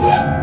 Yeah.